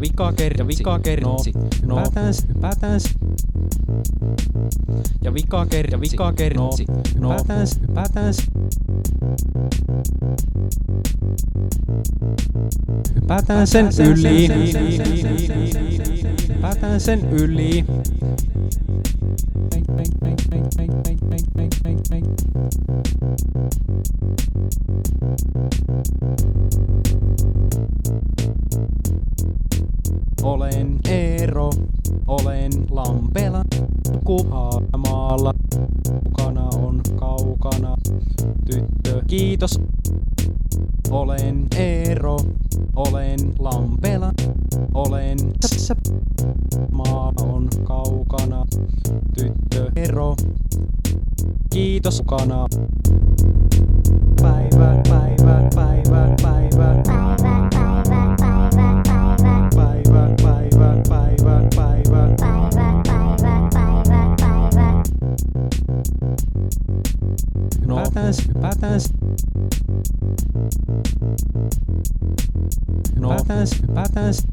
vika kertsi, vika kertsi, no, Hypätäs, hypätäs, ja vika kertsi, vika kertsi, no, hypätäs, hypätäs. Hypätään sen yli. Hypätään sen yli. Olen Eero, olen Lampela, kuhaamaalla. Mukana on kaukana tyttö. Kiitos. Olen Eero, olen Lampela, olen tässä. Maa on kaukana tyttö. Eero. Kiitos mukana. patas, patas, no. patas, patas.